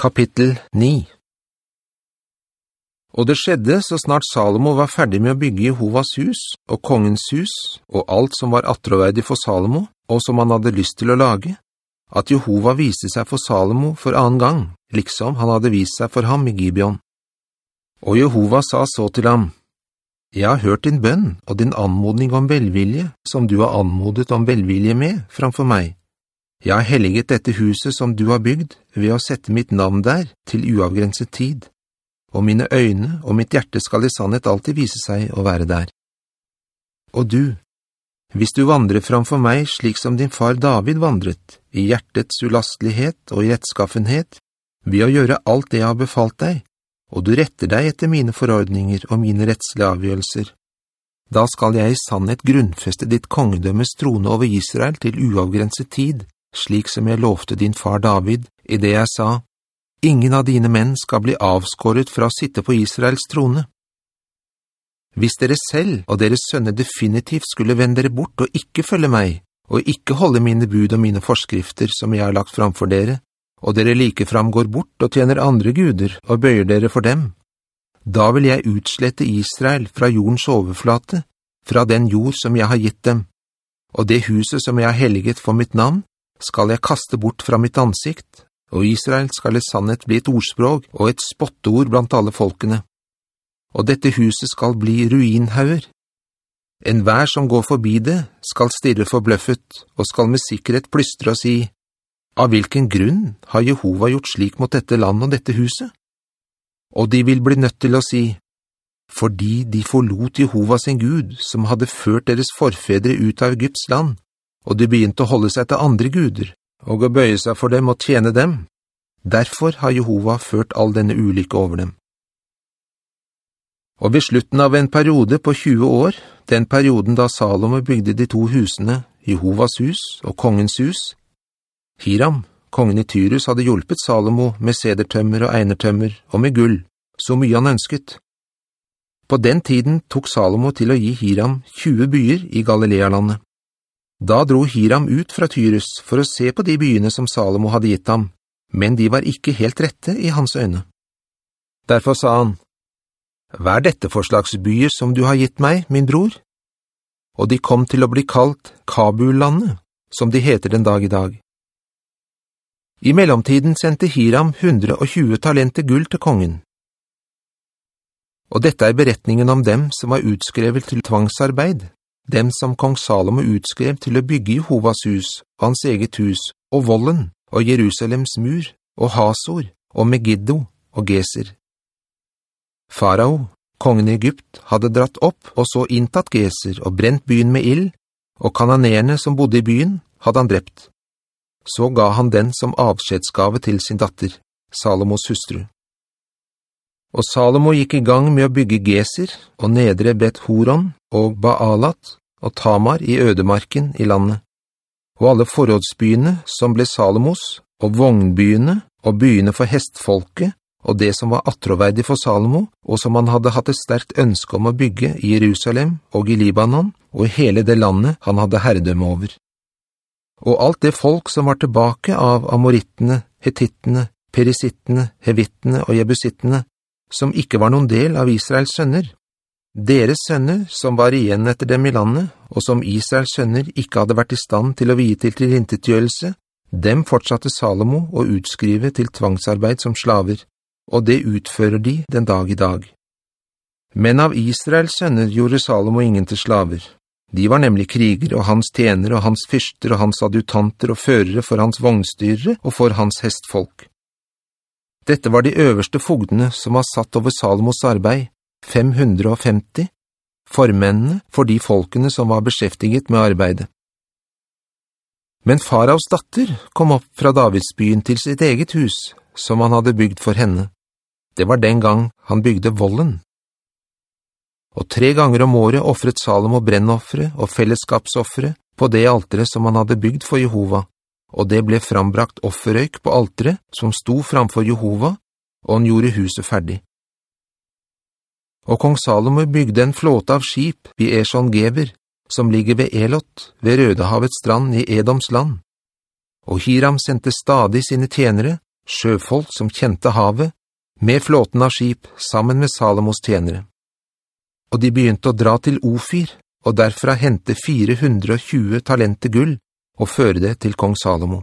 Kapittel 9 Og det skjedde så snart Salomo var ferdig med å bygge Jehovas hus og kongens hus og alt som var atroverdig for Salomo og som han hadde lyst til å lage, at Jehova viste seg for Salomo for annen gang, liksom han hadde vist seg for ham i Gibeon. Og Jehova sa så til ham, «Jeg har hørt din bønn og din anmodning om velvilje, som du har anmodet om velvilje med framfor meg. Jeg har helliget dette huset som du har bygd ved å sette mitt navn der til uavgrenset tid, og mine øyne og mitt hjerte skal i sannhet alltid vise seg å være der. Og du, hvis du vandrer framfor meg slik som din far David vandret, i hjertets ulastlighet og i rettskaffenhet, ved å gjøre alt det jeg har befalt deg, og du retter deg etter mine forordninger og mine rettslige avgjørelser, da skal jeg i sannhet grunnfeste ditt kongedømmes trone over Israel til uavgrenset tid, slik som jeg lovte din far David, i det jeg sa, «Ingen av dine menn skal bli avskåret fra å sitte på Israels trone.» Hvis dere selv og deres sønner definitivt skulle vende dere bort og ikke følge meg, og ikke holde mine bud og mine forskrifter som jeg har lagt framfor dere, og dere likefram går bort og tjener andre guder og bøyer dere for dem, da vil jeg utslette Israel fra jordens overflate, fra den jord som jeg har gitt dem, og det huset som jeg har helget for mitt navn, skal jeg kaste bort fra mitt ansikt, og Israel skal i sannhet bli et ordspråk og et spotteord blant alle folkene. Og dette huset skal bli ruinhauer. En hver som går forbi det skal stirre forbløffet, og skal med sikkerhet plystre og si, «Av hvilken grunn har Jehova gjort slik mot dette land og dette huset?» Og de vil bli nødt til å si, «Fordi de forlot Jehova sin Gud, som hadde ført deres forfedre ut av Egypts land, og de begynte å holde seg til andre guder, og å bøye seg for dem og tjene dem. Derfor har Jehova ført all denne ulykke over dem. Og ved slutten av en periode på 20 år, den perioden da Salomo bygde de to husene, Jehovas hus og kongens hus, Hiram, kongen i Tyrus, hadde hjulpet Salomo med sedertømmer og einertømmer og med gull, så mye han ønsket. På den tiden tok Salomo til å gi Hiram 20 byer i Galilea-landet. Da dro Hiram ut fra Tyrus for å se på de byene som Salomo hadde gitt ham, men de var ikke helt rette i hans øyne. Derfor sa han, «Hva er dette for byer som du har gitt meg, min bror?» Og de kom til å bli kalt Kabul-landet, som de heter den dag i dag. I mellomtiden sendte Hiram 120 talenter gull til kongen. Og dette er beretningen om dem som var utskrevet til tvangsarbeid, dem som kong Salomo utskrev til å bygge Jehovas hus, hans eget hus, og volden, og Jerusalems mur, og Hasor, og Megiddo, og Geser. Farao, kongen i Egypt, hadde dratt opp og så inntatt Geser og brent byen med ild, og kananerne som bodde i byen hadde han drept. Så ga han den som avskjedsgave til sin datter, Salomos hustru. Og Salomo gikk i gang med å bygge Geser og nedre Bet Horon og Baalat og Tamar i ødemarken i landet, og alle forrådsbyene som ble Salomos, og vognbyene og byene for hestfolket, og det som var atroverdig for Salomo, og som han hadde hatt et sterkt ønske om å bygge i Jerusalem og i Libanon, og i hele det landet han hadde herredømme over. Og alt det folk som var tilbake av amorittene, hetittene, perisittene, hevittene og jebusittene, som ikke var noen del av Israels sønner, deres sønner, som var igjen etter dem i landet, og som Israels sønner ikke hadde vært i stand til å vie til tilintetgjørelse, dem fortsatte Salomo å utskrive til tvangsarbeid som slaver, og det utfører de den dag i dag. Men av Israels sønner gjorde Salomo ingen til slaver. De var nemlig kriger, og hans tjenere, og hans fyrster, og hans adjutanter, og førere for hans vognstyrere, og for hans hestfolk. Dette var de øverste fogdene som var satt over Salomos arbeid, 550, formennene for de folkene som var beskjeftiget med arbeidet. Men faraos datter kom opp fra Davidsbyen til sitt eget hus, som han hadde bygd for henne. Det var den gang han bygde volden. Og tre ganger om året offret Salomo brennoffere og fellesskapsoffere på det altere som han hadde bygd for Jehova, og det ble frambrakt offerøyk på alteret som sto framfor Jehova, og han gjorde huset ferdig. Og kong Salomo bygde en flåte av skip i Eshon Geber, som ligger ved Elot, ved Rødehavets strand i Edoms land. Og Hiram sendte stadig sine tjenere sjøfolk som kjente havet, med flåten av skip, sammen med Salomos tjenere. Og de begynte å dra til Ofir, og derfra hente 420 talenter gull, og føre det til kong Salomo.